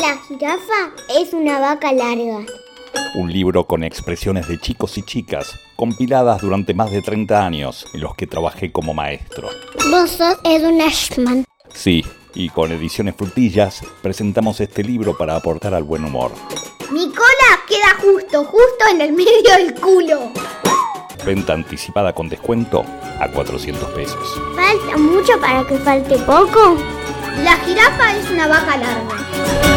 La jirafa es una vaca larga. Un libro con expresiones de chicos y chicas, compiladas durante más de 30 años, en los que trabajé como maestro. Vos sos Edwin Ashman. Sí, y con Ediciones Frutillas presentamos este libro para aportar al buen humor. Mi cola queda justo, justo en el medio del culo. Venta anticipada con descuento a 400 pesos. ¿Falta mucho para que falte poco? La jirafa es una vaca larga.